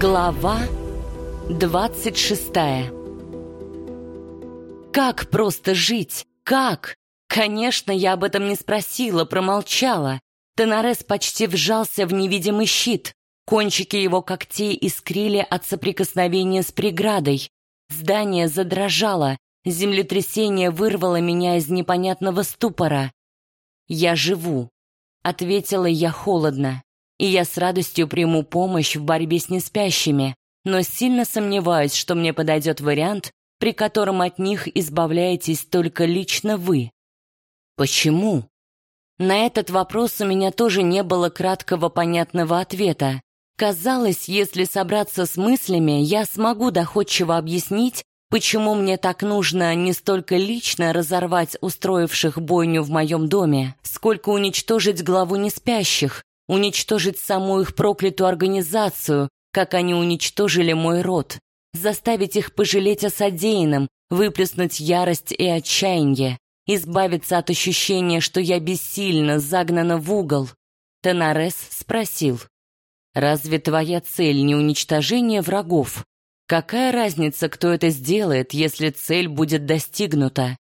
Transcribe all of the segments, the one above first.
Глава 26 Как просто жить? Как? Конечно, я об этом не спросила, промолчала. Тенарес почти вжался в невидимый щит. Кончики его когтей искрили от соприкосновения с преградой. Здание задрожало, землетрясение вырвало меня из непонятного ступора. «Я живу», — ответила я холодно и я с радостью приму помощь в борьбе с неспящими, но сильно сомневаюсь, что мне подойдет вариант, при котором от них избавляетесь только лично вы. Почему? На этот вопрос у меня тоже не было краткого понятного ответа. Казалось, если собраться с мыслями, я смогу доходчиво объяснить, почему мне так нужно не столько лично разорвать устроивших бойню в моем доме, сколько уничтожить главу неспящих, уничтожить саму их проклятую организацию, как они уничтожили мой род, заставить их пожалеть о содеянном, выплеснуть ярость и отчаяние, избавиться от ощущения, что я бессильно загнана в угол. Тенарес спросил, «Разве твоя цель не уничтожение врагов? Какая разница, кто это сделает, если цель будет достигнута?»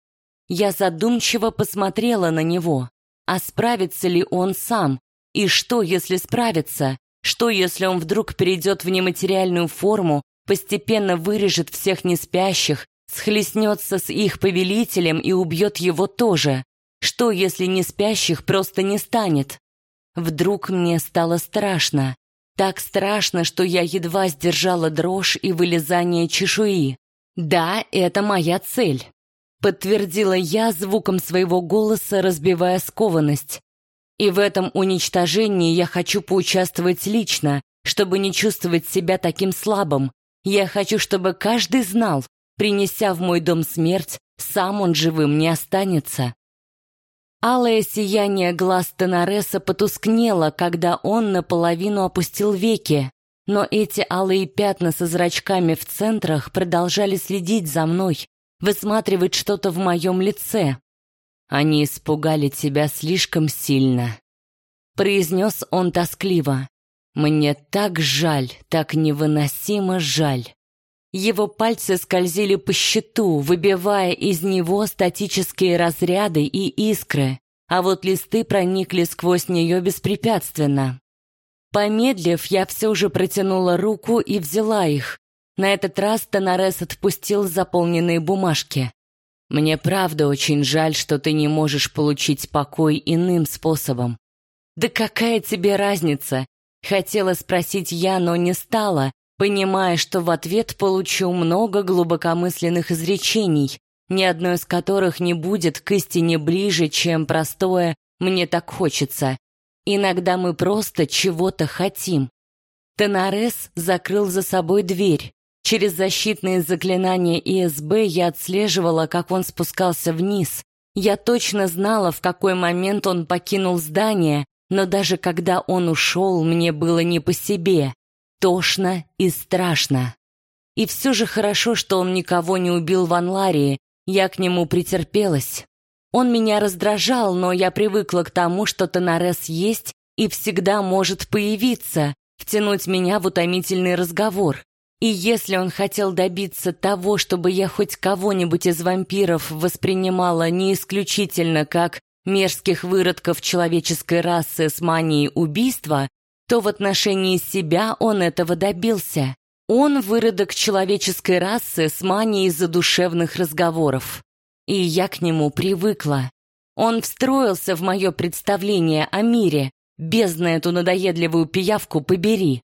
Я задумчиво посмотрела на него. А справится ли он сам, и что, если справится? Что, если он вдруг перейдет в нематериальную форму, постепенно вырежет всех неспящих, схлестнется с их повелителем и убьет его тоже? Что, если неспящих просто не станет? Вдруг мне стало страшно. Так страшно, что я едва сдержала дрожь и вылезание чешуи. Да, это моя цель. Подтвердила я звуком своего голоса, разбивая скованность. И в этом уничтожении я хочу поучаствовать лично, чтобы не чувствовать себя таким слабым. Я хочу, чтобы каждый знал, принеся в мой дом смерть, сам он живым не останется. Алое сияние глаз Тенареса потускнело, когда он наполовину опустил веки, но эти алые пятна со зрачками в центрах продолжали следить за мной, высматривать что-то в моем лице. Они испугали тебя слишком сильно», — произнес он тоскливо. «Мне так жаль, так невыносимо жаль». Его пальцы скользили по щиту, выбивая из него статические разряды и искры, а вот листы проникли сквозь нее беспрепятственно. Помедлив, я все же протянула руку и взяла их. На этот раз Тонарес отпустил заполненные бумажки. Мне правда очень жаль, что ты не можешь получить покой иным способом. Да какая тебе разница? Хотела спросить я, но не стала, понимая, что в ответ получу много глубокомысленных изречений, ни одно из которых не будет к истине ближе, чем простое «мне так хочется». Иногда мы просто чего-то хотим. Тенарес закрыл за собой дверь. Через защитные заклинания ИСБ я отслеживала, как он спускался вниз. Я точно знала, в какой момент он покинул здание, но даже когда он ушел, мне было не по себе. Тошно и страшно. И все же хорошо, что он никого не убил в Анларии, я к нему претерпелась. Он меня раздражал, но я привыкла к тому, что Тонарес есть и всегда может появиться, втянуть меня в утомительный разговор. И если он хотел добиться того, чтобы я хоть кого-нибудь из вампиров воспринимала не исключительно как мерзких выродков человеческой расы с манией убийства, то в отношении себя он этого добился. Он выродок человеческой расы с манией задушевных разговоров. И я к нему привыкла. Он встроился в мое представление о мире, бездна эту надоедливую пиявку побери.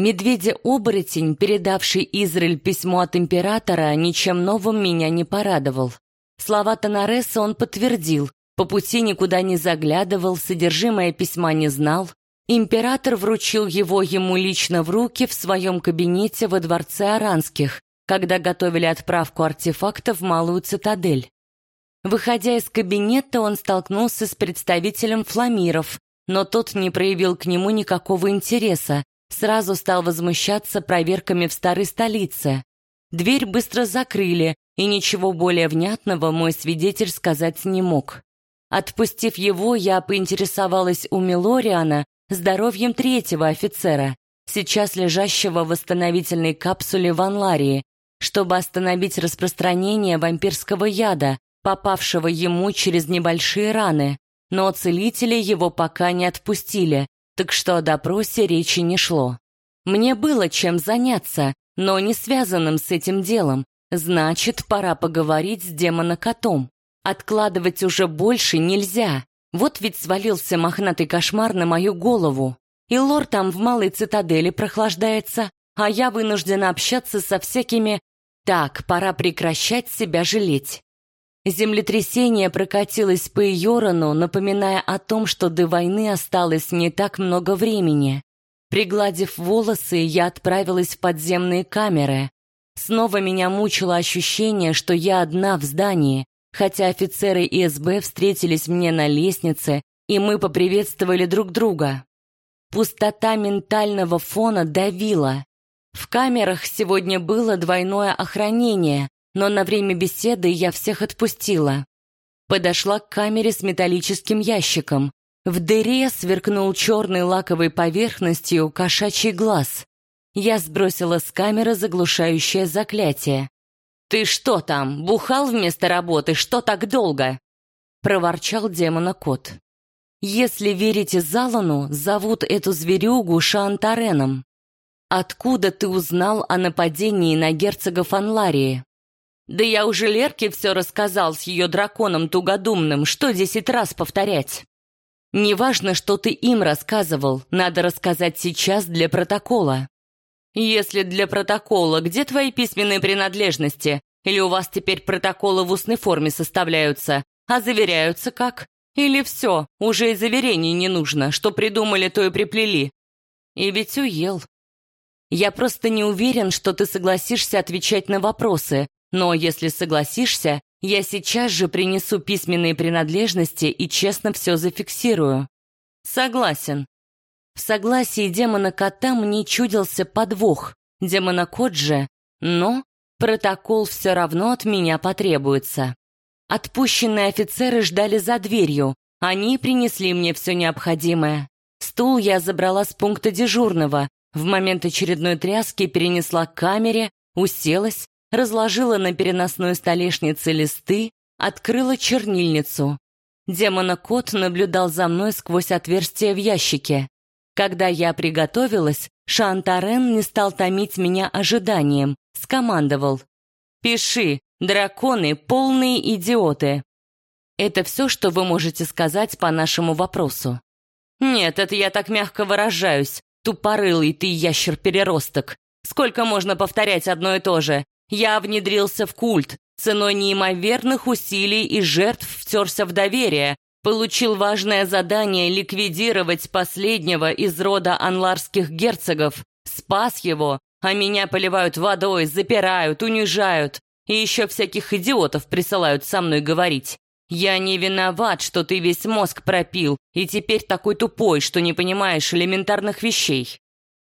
Медведя-оборотень, передавший Израиль письмо от императора, ничем новым меня не порадовал. Слова Тонареса он подтвердил, по пути никуда не заглядывал, содержимое письма не знал. Император вручил его ему лично в руки в своем кабинете во дворце Аранских, когда готовили отправку артефактов в Малую Цитадель. Выходя из кабинета, он столкнулся с представителем фламиров, но тот не проявил к нему никакого интереса, Сразу стал возмущаться проверками в старой столице. Дверь быстро закрыли, и ничего более внятного мой свидетель сказать не мог. Отпустив его, я поинтересовалась у Милориана здоровьем третьего офицера. сейчас лежащего в восстановительной капсуле в Анларии, чтобы остановить распространение вампирского яда, попавшего ему через небольшие раны, но целители его пока не отпустили, так что о допросе речи не шло. Мне было чем заняться, но не связанным с этим делом, значит, пора поговорить с демона-котом. Откладывать уже больше нельзя. Вот ведь свалился мохнатый кошмар на мою голову. И лор там в малой цитадели прохлаждается, а я вынуждена общаться со всякими... Так, пора прекращать себя жалеть. Землетрясение прокатилось по Йорану, напоминая о том, что до войны осталось не так много времени. Пригладив волосы, я отправилась в подземные камеры. Снова меня мучило ощущение, что я одна в здании, хотя офицеры ИСБ встретились мне на лестнице, и мы поприветствовали друг друга. Пустота ментального фона давила. В камерах сегодня было двойное охранение, но на время беседы я всех отпустила. Подошла к камере с металлическим ящиком. В дыре сверкнул черной лаковой поверхностью кошачий глаз. Я сбросила с камеры заглушающее заклятие. «Ты что там, бухал вместо работы? Что так долго?» Проворчал демона кот. «Если верите Залану, зовут эту зверюгу Шантареном. Откуда ты узнал о нападении на герцога Фанларии?» Да я уже Лерке все рассказал с ее драконом тугодумным, что десять раз повторять. Неважно, что ты им рассказывал, надо рассказать сейчас для протокола. Если для протокола, где твои письменные принадлежности? Или у вас теперь протоколы в устной форме составляются, а заверяются как? Или все, уже и заверений не нужно, что придумали, то и приплели? И ведь уел. Я просто не уверен, что ты согласишься отвечать на вопросы, но если согласишься, я сейчас же принесу письменные принадлежности и честно все зафиксирую. Согласен. В согласии демона кота мне чудился подвох. Демона кот же, но протокол все равно от меня потребуется. Отпущенные офицеры ждали за дверью. Они принесли мне все необходимое. Стул я забрала с пункта дежурного. В момент очередной тряски перенесла к камере, уселась разложила на переносной столешнице листы, открыла чернильницу. Демона-кот наблюдал за мной сквозь отверстие в ящике. Когда я приготовилась, Шантарен не стал томить меня ожиданием, скомандовал. «Пиши, драконы — полные идиоты». Это все, что вы можете сказать по нашему вопросу. Нет, это я так мягко выражаюсь. Тупорылый ты ящер-переросток. Сколько можно повторять одно и то же? Я внедрился в культ, ценой неимоверных усилий и жертв втерся в доверие, получил важное задание ликвидировать последнего из рода анларских герцогов, спас его, а меня поливают водой, запирают, унижают, и еще всяких идиотов присылают со мной говорить. Я не виноват, что ты весь мозг пропил, и теперь такой тупой, что не понимаешь элементарных вещей.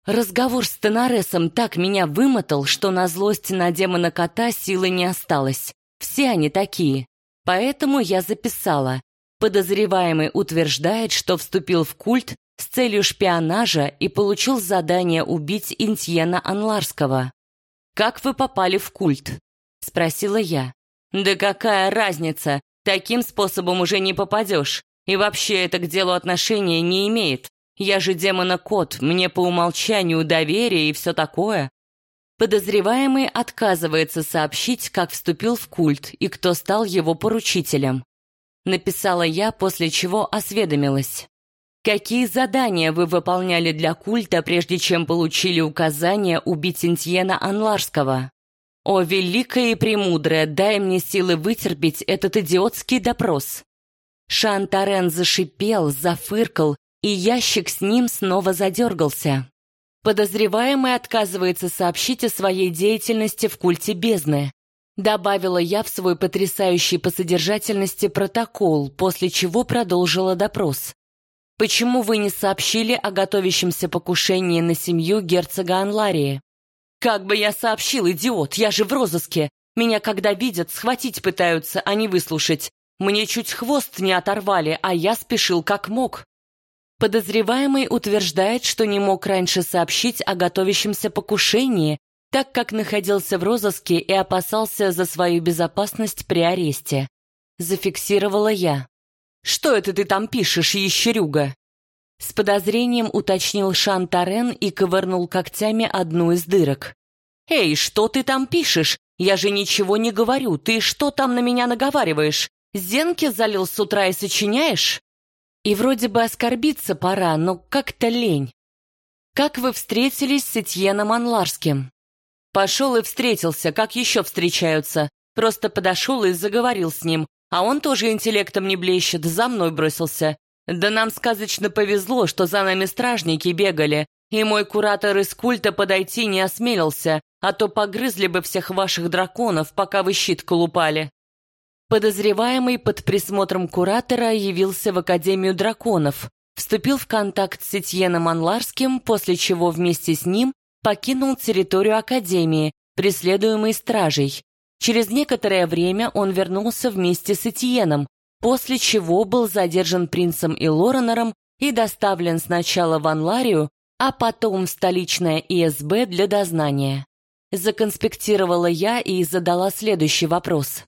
Разговор с Тенаресом так меня вымотал, что на злость на демона кота силы не осталось. Все они такие. Поэтому я записала. Подозреваемый утверждает, что вступил в культ с целью шпионажа и получил задание убить Интьена Анларского. «Как вы попали в культ?» — спросила я. «Да какая разница? Таким способом уже не попадешь. И вообще это к делу отношения не имеет. Я же демона-кот, мне по умолчанию доверие и все такое. Подозреваемый отказывается сообщить, как вступил в культ и кто стал его поручителем. Написала я, после чего осведомилась. Какие задания вы выполняли для культа, прежде чем получили указание убить Интьена Анларского? О, великая и премудрая, дай мне силы вытерпеть этот идиотский допрос. Шантарен зашипел, зафыркал и ящик с ним снова задергался. Подозреваемый отказывается сообщить о своей деятельности в культе бездны. Добавила я в свой потрясающий по содержательности протокол, после чего продолжила допрос. «Почему вы не сообщили о готовящемся покушении на семью герцога Анларии?» «Как бы я сообщил, идиот, я же в розыске. Меня, когда видят, схватить пытаются, а не выслушать. Мне чуть хвост не оторвали, а я спешил как мог». Подозреваемый утверждает, что не мог раньше сообщить о готовящемся покушении, так как находился в розыске и опасался за свою безопасность при аресте. Зафиксировала я. «Что это ты там пишешь, ящерюга?» С подозрением уточнил Шан Тарен и ковырнул когтями одну из дырок. «Эй, что ты там пишешь? Я же ничего не говорю. Ты что там на меня наговариваешь? Зенки залил с утра и сочиняешь?» И вроде бы оскорбиться пора, но как-то лень. «Как вы встретились с Этьеном Анларским?» «Пошел и встретился, как еще встречаются. Просто подошел и заговорил с ним, а он тоже интеллектом не блещет, за мной бросился. Да нам сказочно повезло, что за нами стражники бегали, и мой куратор из культа подойти не осмелился, а то погрызли бы всех ваших драконов, пока вы щит колупали. Подозреваемый под присмотром куратора явился в Академию драконов, вступил в контакт с Этьеном Анларским, после чего вместе с ним покинул территорию Академии, преследуемый стражей. Через некоторое время он вернулся вместе с Этьеном, после чего был задержан принцем и Лоренером и доставлен сначала в Анларию, а потом в столичное ИСБ для дознания. Законспектировала я и задала следующий вопрос.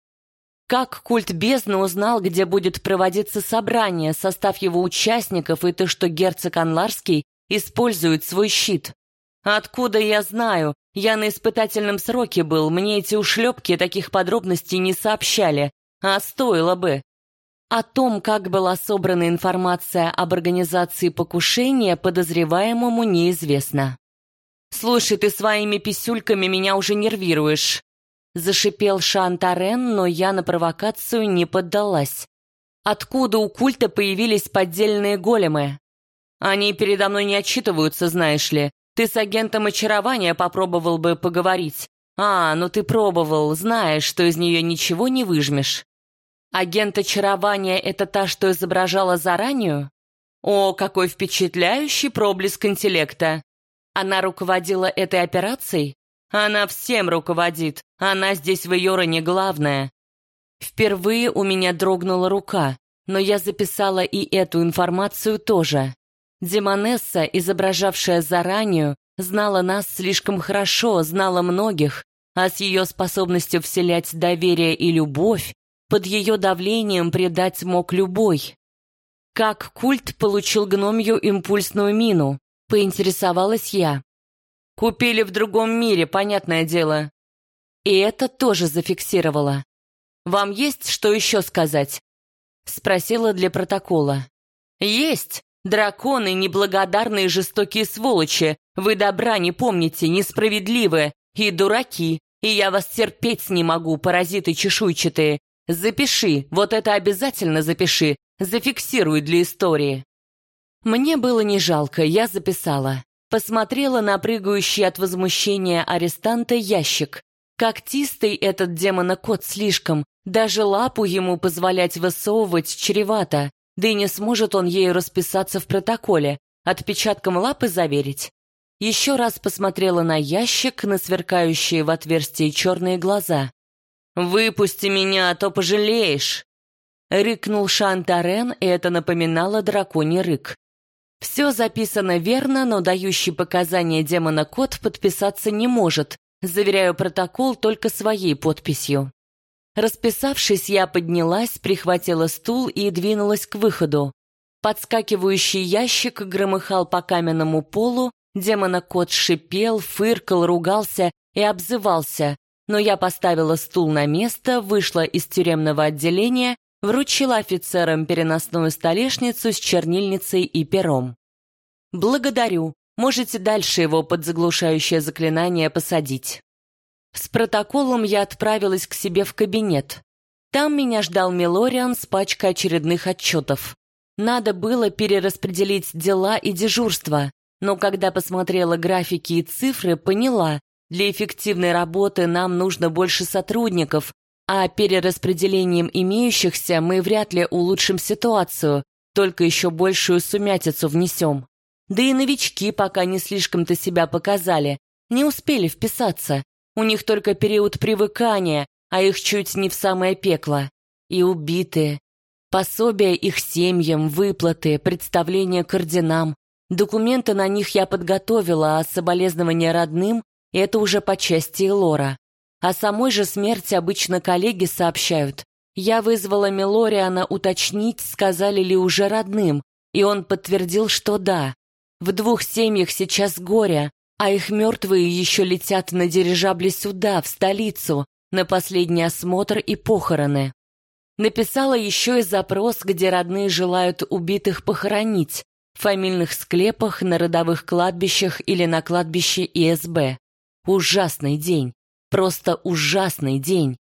Как культ бездны узнал, где будет проводиться собрание, состав его участников и то, что герцог Анларский использует свой щит? Откуда я знаю? Я на испытательном сроке был, мне эти ушлепки таких подробностей не сообщали. А стоило бы. О том, как была собрана информация об организации покушения, подозреваемому неизвестно. «Слушай, ты своими писюльками меня уже нервируешь», — зашипел Шантарен, но я на провокацию не поддалась. «Откуда у культа появились поддельные големы?» «Они передо мной не отчитываются, знаешь ли. Ты с агентом очарования попробовал бы поговорить. А, ну ты пробовал, знаешь, что из нее ничего не выжмешь». Агент очарования — это та, что изображала заранее? О, какой впечатляющий проблеск интеллекта! Она руководила этой операцией? Она всем руководит. Она здесь в Йороне главная. Впервые у меня дрогнула рука, но я записала и эту информацию тоже. Демонесса, изображавшая заранее, знала нас слишком хорошо, знала многих, а с ее способностью вселять доверие и любовь под ее давлением предать мог любой. Как культ получил гномью импульсную мину? Поинтересовалась я. Купили в другом мире, понятное дело. И это тоже зафиксировала. Вам есть что еще сказать? Спросила для протокола. Есть. Драконы — неблагодарные жестокие сволочи. Вы добра не помните, несправедливы и дураки. И я вас терпеть не могу, паразиты чешуйчатые. Запиши, вот это обязательно запиши, зафиксируй для истории. Мне было не жалко, я записала. Посмотрела на прыгающий от возмущения арестанта ящик. Когтистый этот демона-кот слишком, даже лапу ему позволять высовывать чревато, да и не сможет он ею расписаться в протоколе, отпечатком лапы заверить. Еще раз посмотрела на ящик, на сверкающие в отверстии черные глаза. «Выпусти меня, а то пожалеешь!» Рыкнул Шантарен, и это напоминало драконий рык. Все записано верно, но дающий показания демона кот подписаться не может. Заверяю протокол только своей подписью. Расписавшись, я поднялась, прихватила стул и двинулась к выходу. Подскакивающий ящик громыхал по каменному полу, демона-кот шипел, фыркал, ругался и обзывался, но я поставила стул на место, вышла из тюремного отделения, вручила офицерам переносную столешницу с чернильницей и пером. «Благодарю. Можете дальше его под заглушающее заклинание посадить». С протоколом я отправилась к себе в кабинет. Там меня ждал Милориан с пачкой очередных отчетов. Надо было перераспределить дела и дежурства, но когда посмотрела графики и цифры, поняла, для эффективной работы нам нужно больше сотрудников, а перераспределением имеющихся мы вряд ли улучшим ситуацию, только еще большую сумятицу внесем. Да и новички пока не слишком-то себя показали, не успели вписаться. У них только период привыкания, а их чуть не в самое пекло. И убитые. Пособия их семьям, выплаты, представления к орденам. Документы на них я подготовила, а соболезнования родным — это уже по части Лора. О самой же смерти обычно коллеги сообщают. Я вызвала Мелориана уточнить, сказали ли уже родным, и он подтвердил, что да. В двух семьях сейчас горе, а их мертвые еще летят на дирижабле сюда, в столицу, на последний осмотр и похороны. Написала еще и запрос, где родные желают убитых похоронить, в фамильных склепах, на родовых кладбищах или на кладбище ИСБ. Ужасный день. Просто ужасный день.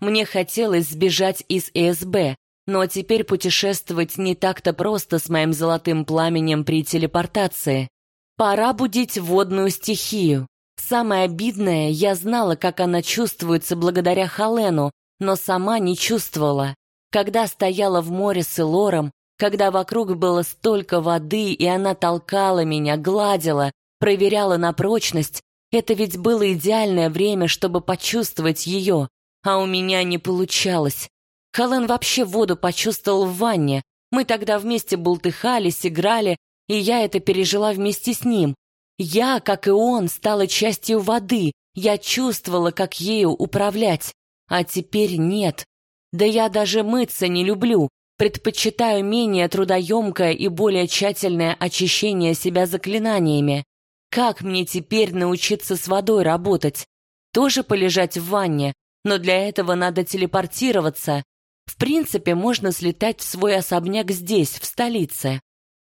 Мне хотелось сбежать из ИСБ, но теперь путешествовать не так-то просто с моим золотым пламенем при телепортации. Пора будить водную стихию. Самое обидное, я знала, как она чувствуется благодаря Халену, но сама не чувствовала. Когда стояла в море с Элором, когда вокруг было столько воды, и она толкала меня, гладила, проверяла на прочность, это ведь было идеальное время, чтобы почувствовать ее, а у меня не получалось. Хален вообще воду почувствовал в ванне. Мы тогда вместе бултыхались, играли, и я это пережила вместе с ним. Я, как и он, стала частью воды, я чувствовала, как ею управлять. А теперь нет. Да я даже мыться не люблю, предпочитаю менее трудоемкое и более тщательное очищение себя заклинаниями. Как мне теперь научиться с водой работать? Тоже полежать в ванне, но для этого надо телепортироваться. В принципе, можно слетать в свой особняк здесь, в столице.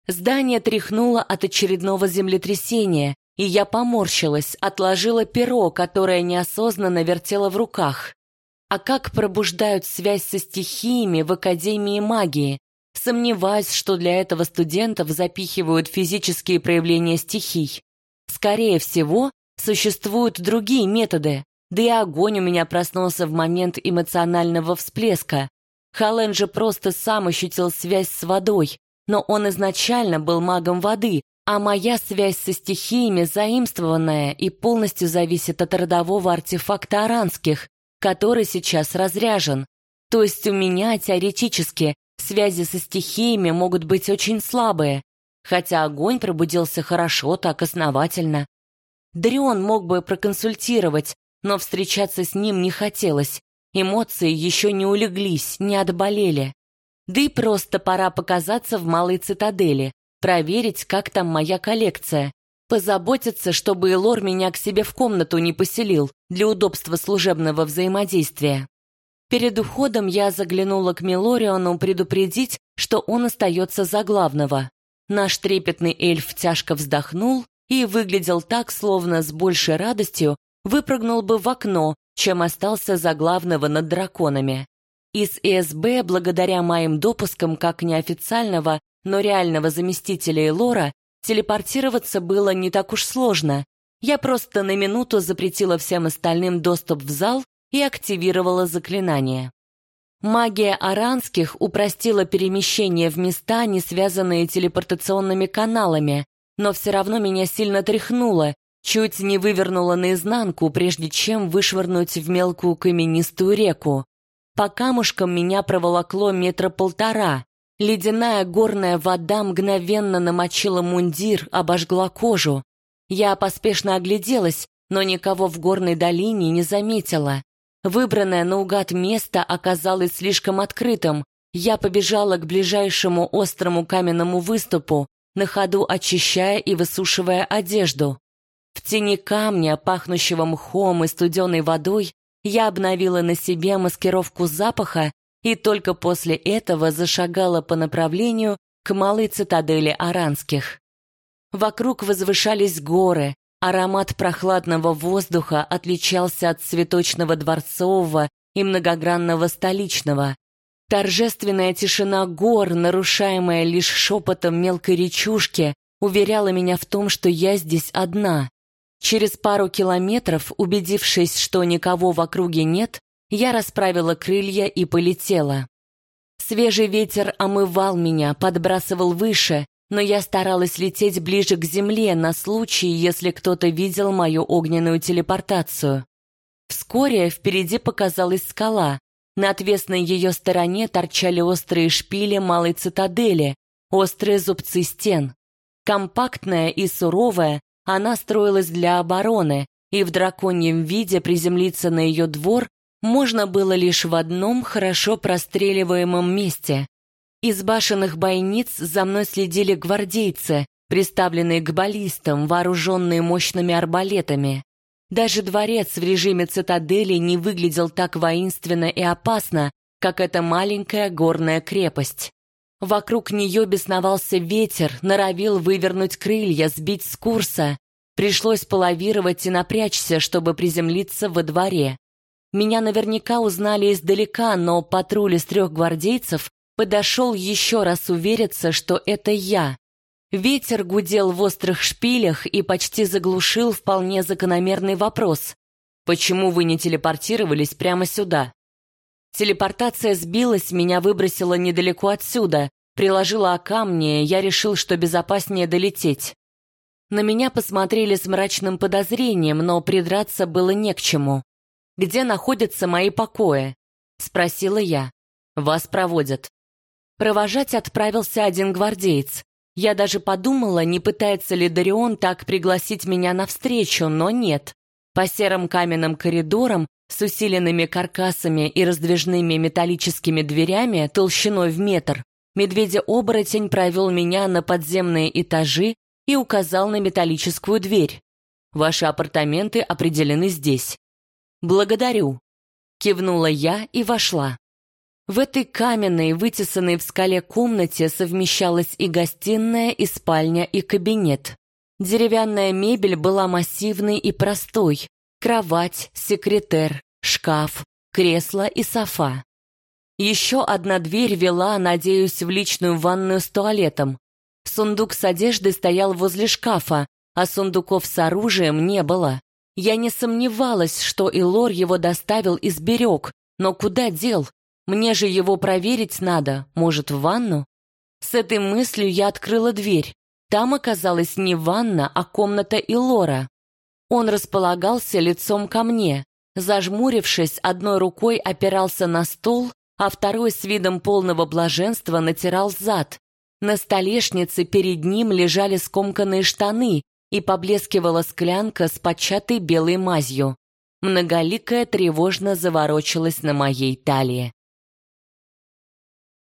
Здание тряхнуло от очередного землетрясения, и я поморщилась, отложила перо, которое неосознанно вертела в руках. А как пробуждают связь со стихиями в Академии магии? Сомневаюсь, что для этого студентов запихивают физические проявления стихий. Скорее всего, существуют другие методы, да и огонь у меня проснулся в момент эмоционального всплеска. Хален же просто сам ощутил связь с водой, но он изначально был магом воды, а моя связь со стихиями заимствованная и полностью зависит от родового артефакта аранских, который сейчас разряжен. То есть у меня, теоретически, связи со стихиями могут быть очень слабые, хотя огонь пробудился хорошо, так основательно. Дрион мог бы проконсультировать, но встречаться с ним не хотелось. Эмоции еще не улеглись, не отболели. Да и просто пора показаться в малой цитадели, проверить, как там моя коллекция, позаботиться, чтобы Элор меня к себе в комнату не поселил для удобства служебного взаимодействия. Перед уходом я заглянула к Милориону предупредить, что он остается за главного. Наш трепетный эльф тяжко вздохнул и выглядел так, словно с большей радостью выпрыгнул бы в окно, чем остался за главного над драконами. Из ИСБ, благодаря моим допускам как неофициального, но реального заместителя Элора, телепортироваться было не так уж сложно. Я просто на минуту запретила всем остальным доступ в зал и активировала заклинание. Магия аранских упростила перемещение в места, не связанные телепортационными каналами, но все равно меня сильно тряхнуло, Чуть не вывернула наизнанку, прежде чем вышвырнуть в мелкую каменистую реку. По камушкам меня проволокло метра полтора. Ледяная горная вода мгновенно намочила мундир, обожгла кожу. Я поспешно огляделась, но никого в горной долине не заметила. Выбранное наугад место оказалось слишком открытым. Я побежала к ближайшему острому каменному выступу, на ходу очищая и высушивая одежду. В тени камня, пахнущего мхом и студеной водой, я обновила на себе маскировку запаха и только после этого зашагала по направлению к малой цитадели Аранских. Вокруг возвышались горы, аромат прохладного воздуха отличался от цветочного дворцового и многогранного столичного. Торжественная тишина гор, нарушаемая лишь шепотом мелкой речушки, уверяла меня в том, что я здесь одна. Через пару километров, убедившись, что никого в округе нет, я расправила крылья и полетела. Свежий ветер омывал меня, подбрасывал выше, но я старалась лететь ближе к земле на случай, если кто-то видел мою огненную телепортацию. Вскоре впереди показалась скала. На отвесной ее стороне торчали острые шпили малой цитадели, острые зубцы стен. Компактная и суровая, она строилась для обороны, и в драконьем виде приземлиться на ее двор можно было лишь в одном хорошо простреливаемом месте. Из башенных бойниц за мной следили гвардейцы, приставленные к баллистам, вооруженные мощными арбалетами. Даже дворец в режиме цитадели не выглядел так воинственно и опасно, как эта маленькая горная крепость. Вокруг нее бесновался ветер, норовил вывернуть крылья, сбить с курса. Пришлось половировать и напрячься, чтобы приземлиться во дворе. Меня наверняка узнали издалека, но патруль из трех гвардейцев подошел еще раз увериться, что это я. Ветер гудел в острых шпилях и почти заглушил вполне закономерный вопрос. «Почему вы не телепортировались прямо сюда?» Телепортация сбилась, меня выбросила недалеко отсюда. Приложила о камни, я решил, что безопаснее долететь. На меня посмотрели с мрачным подозрением, но придраться было не к чему. «Где находятся мои покои?» — спросила я. «Вас проводят». Провожать отправился один гвардеец. Я даже подумала, не пытается ли Дарион так пригласить меня навстречу, но нет. По серым каменным коридорам с усиленными каркасами и раздвижными металлическими дверями толщиной в метр медведя-оборотень провел меня на подземные этажи и указал на металлическую дверь. «Ваши апартаменты определены здесь». «Благодарю», — кивнула я и вошла. В этой каменной, вытесанной в скале комнате совмещалась и гостиная, и спальня, и кабинет. Деревянная мебель была массивной и простой. Кровать, секретер, шкаф, кресло и софа. Еще одна дверь вела, надеюсь, в личную ванную с туалетом. Сундук с одеждой стоял возле шкафа, а сундуков с оружием не было. Я не сомневалась, что Илор его доставил и сберег, но куда дел? Мне же его проверить надо, может, в ванну? С этой мыслью я открыла дверь. Там оказалась не ванна, а комната Илора. Он располагался лицом ко мне. Зажмурившись, одной рукой опирался на стол, а второй с видом полного блаженства натирал зад. На столешнице перед ним лежали скомканные штаны и поблескивала склянка с початой белой мазью. Многоликая тревожно заворочилась на моей талии.